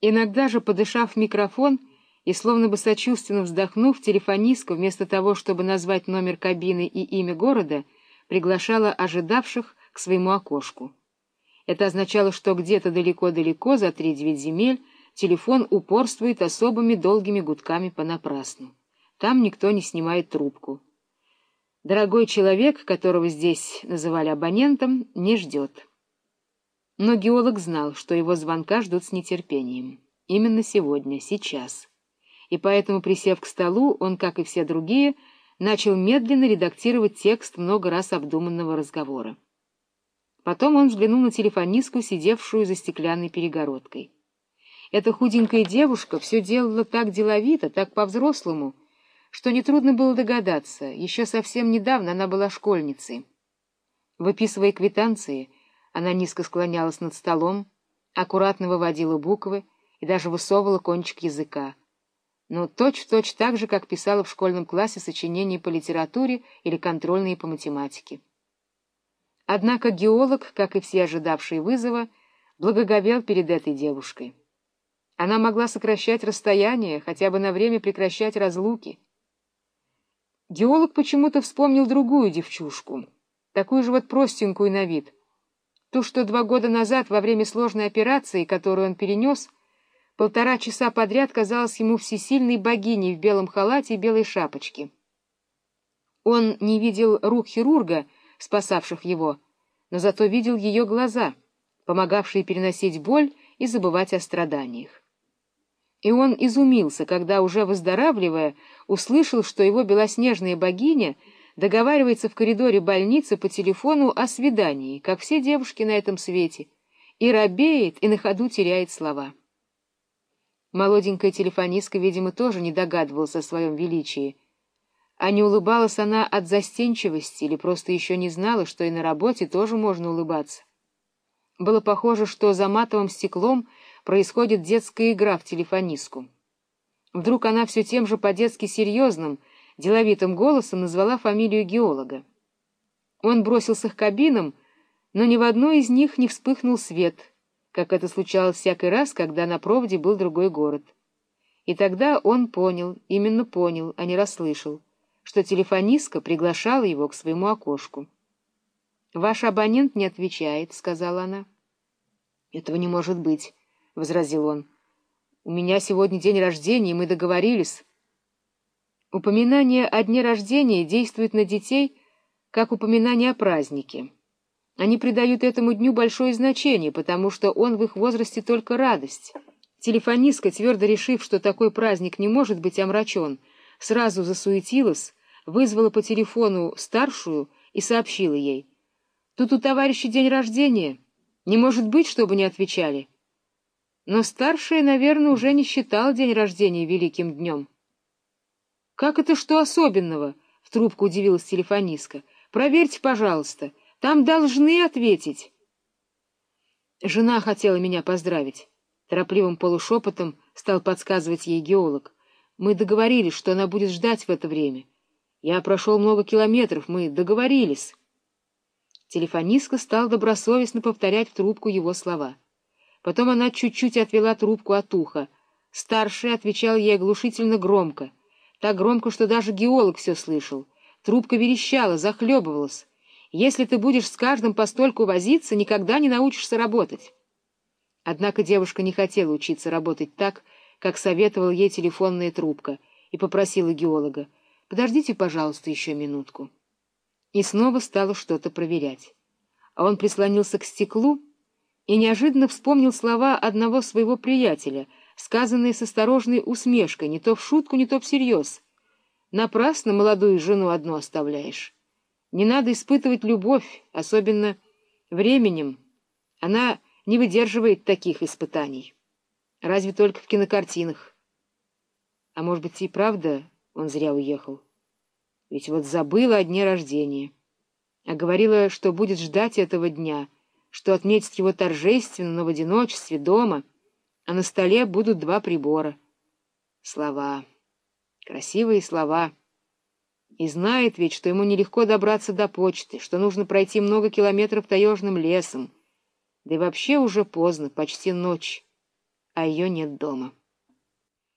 Иногда же, подышав в микрофон и словно бы сочувственно вздохнув, телефонистка, вместо того, чтобы назвать номер кабины и имя города, приглашала ожидавших к своему окошку. Это означало, что где-то далеко-далеко, за три-девять земель, телефон упорствует особыми долгими гудками понапрасну. Там никто не снимает трубку. Дорогой человек, которого здесь называли абонентом, не ждет. Но геолог знал, что его звонка ждут с нетерпением. Именно сегодня, сейчас. И поэтому, присев к столу, он, как и все другие, начал медленно редактировать текст много раз обдуманного разговора. Потом он взглянул на телефонистку, сидевшую за стеклянной перегородкой. Эта худенькая девушка все делала так деловито, так по-взрослому, что нетрудно было догадаться, еще совсем недавно она была школьницей. Выписывая квитанции, она низко склонялась над столом, аккуратно выводила буквы и даже высовывала кончик языка. Но точь-в-точь так же, как писала в школьном классе сочинения по литературе или контрольные по математике. Однако геолог, как и все ожидавшие вызова, благоговел перед этой девушкой. Она могла сокращать расстояние, хотя бы на время прекращать разлуки. Геолог почему-то вспомнил другую девчушку, такую же вот простенькую на вид — Ту, что два года назад, во время сложной операции, которую он перенес, полтора часа подряд казалась ему всесильной богиней в белом халате и белой шапочке. Он не видел рук хирурга, спасавших его, но зато видел ее глаза, помогавшие переносить боль и забывать о страданиях. И он изумился, когда, уже выздоравливая, услышал, что его белоснежная богиня — договаривается в коридоре больницы по телефону о свидании, как все девушки на этом свете, и робеет, и на ходу теряет слова. Молоденькая телефонистка, видимо, тоже не догадывалась о своем величии. А не улыбалась она от застенчивости или просто еще не знала, что и на работе тоже можно улыбаться. Было похоже, что за матовым стеклом происходит детская игра в телефонистку. Вдруг она все тем же по-детски серьезным — деловитым голосом назвала фамилию геолога. Он бросился к кабинам, но ни в одной из них не вспыхнул свет, как это случалось всякий раз, когда на проводе был другой город. И тогда он понял, именно понял, а не расслышал, что телефонистка приглашала его к своему окошку. «Ваш абонент не отвечает», — сказала она. «Этого не может быть», — возразил он. «У меня сегодня день рождения, и мы договорились». Упоминание о дне рождения действует на детей, как упоминание о празднике. Они придают этому дню большое значение, потому что он в их возрасте только радость. Телефонистка, твердо решив, что такой праздник не может быть омрачен, сразу засуетилась, вызвала по телефону старшую и сообщила ей. «Тут у товарища день рождения. Не может быть, чтобы не отвечали». Но старшая, наверное, уже не считала день рождения великим днем. «Как это что особенного?» — в трубку удивилась телефонистка. «Проверьте, пожалуйста. Там должны ответить». Жена хотела меня поздравить. Торопливым полушепотом стал подсказывать ей геолог. Мы договорились, что она будет ждать в это время. Я прошел много километров, мы договорились. Телефонистка стала добросовестно повторять в трубку его слова. Потом она чуть-чуть отвела трубку от уха. Старший отвечал ей оглушительно громко — так громко, что даже геолог все слышал. Трубка верещала, захлебывалась. Если ты будешь с каждым постольку возиться, никогда не научишься работать. Однако девушка не хотела учиться работать так, как советовала ей телефонная трубка, и попросила геолога, «Подождите, пожалуйста, еще минутку». И снова стала что-то проверять. А он прислонился к стеклу и неожиданно вспомнил слова одного своего приятеля — сказанные с осторожной усмешкой, не то в шутку, не то всерьез. Напрасно молодую жену одну оставляешь. Не надо испытывать любовь, особенно временем. Она не выдерживает таких испытаний. Разве только в кинокартинах. А может быть, и правда он зря уехал. Ведь вот забыла о дне рождения. А говорила, что будет ждать этого дня, что отметит его торжественно, но в одиночестве, дома — а на столе будут два прибора. Слова. Красивые слова. И знает ведь, что ему нелегко добраться до почты, что нужно пройти много километров таежным лесом. Да и вообще уже поздно, почти ночь. а ее нет дома.